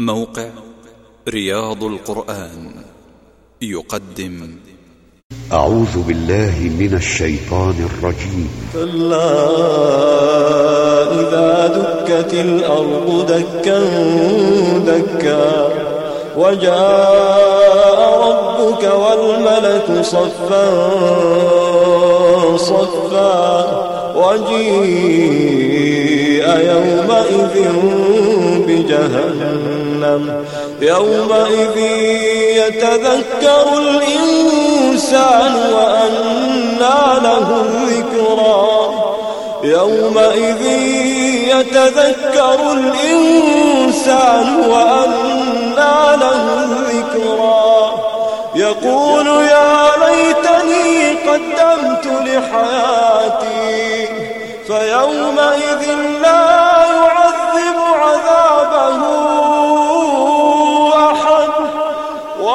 موقع رياض القرآن يقدم. أعوذ بالله من الشيطان الرجيم. كلا إذا دكت الأرض دكا دكا وجاء ربك والملك صفا صفا وجيء يومئذ بجهنم. يومئذ يتذكر الإنسان وأنى له الذكرى. يومئذ يتذكر الإنسان وأنى له الذكرى. يقول يا ليتني قدمت لحياتي. فيومئذ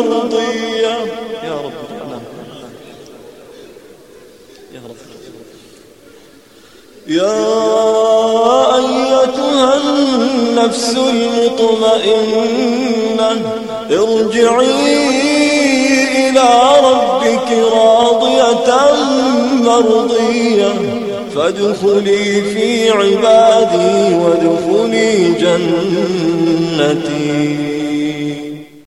مرضية. يا رب اجعلنا يا رب يا أيتها النفس المطمئنة ارجعي إلى ربك راضية مرضية. فادخلي في عبادي وادخلي جنتي.